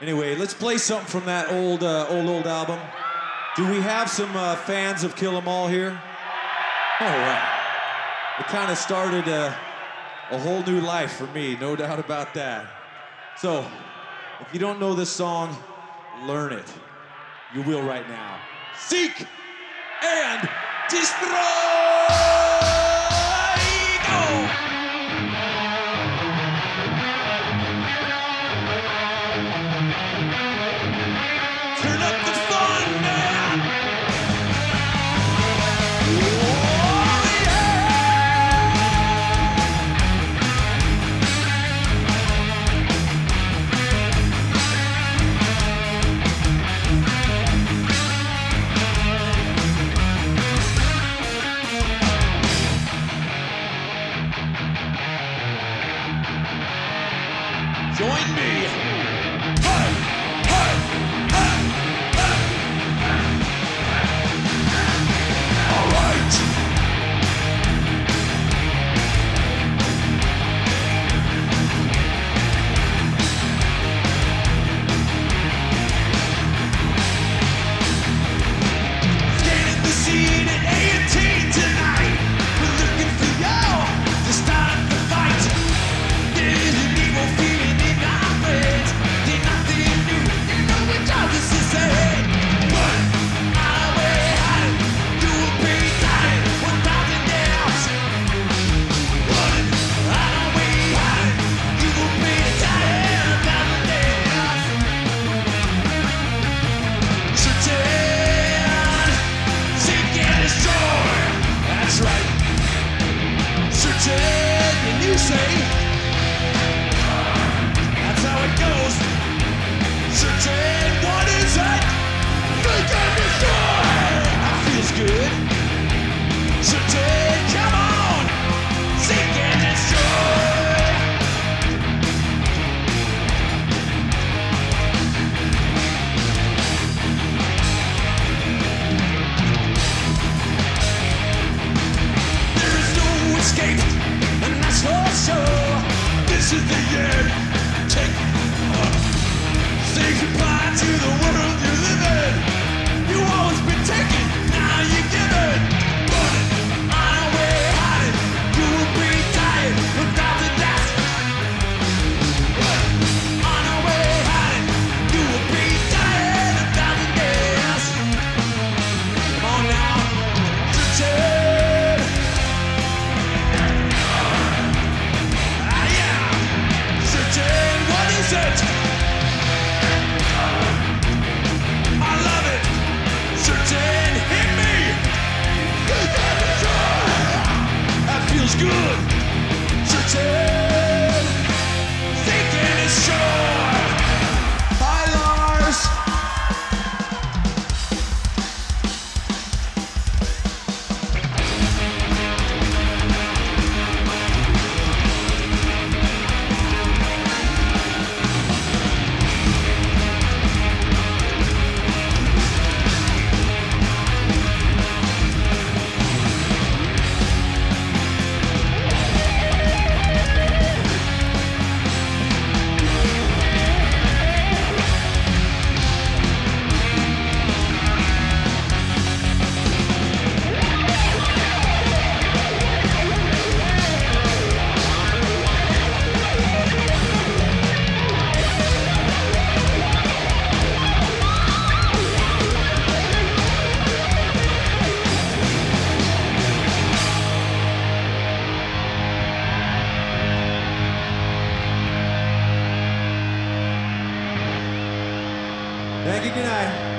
Anyway, let's play something from that old, uh, old, old album. Do we have some uh, fans of Kill 'Em All here? All right. It kind of started a, a whole new life for me, no doubt about that. So, if you don't know this song, learn it. You will right now. Seek and destroy! join me. it. Good night.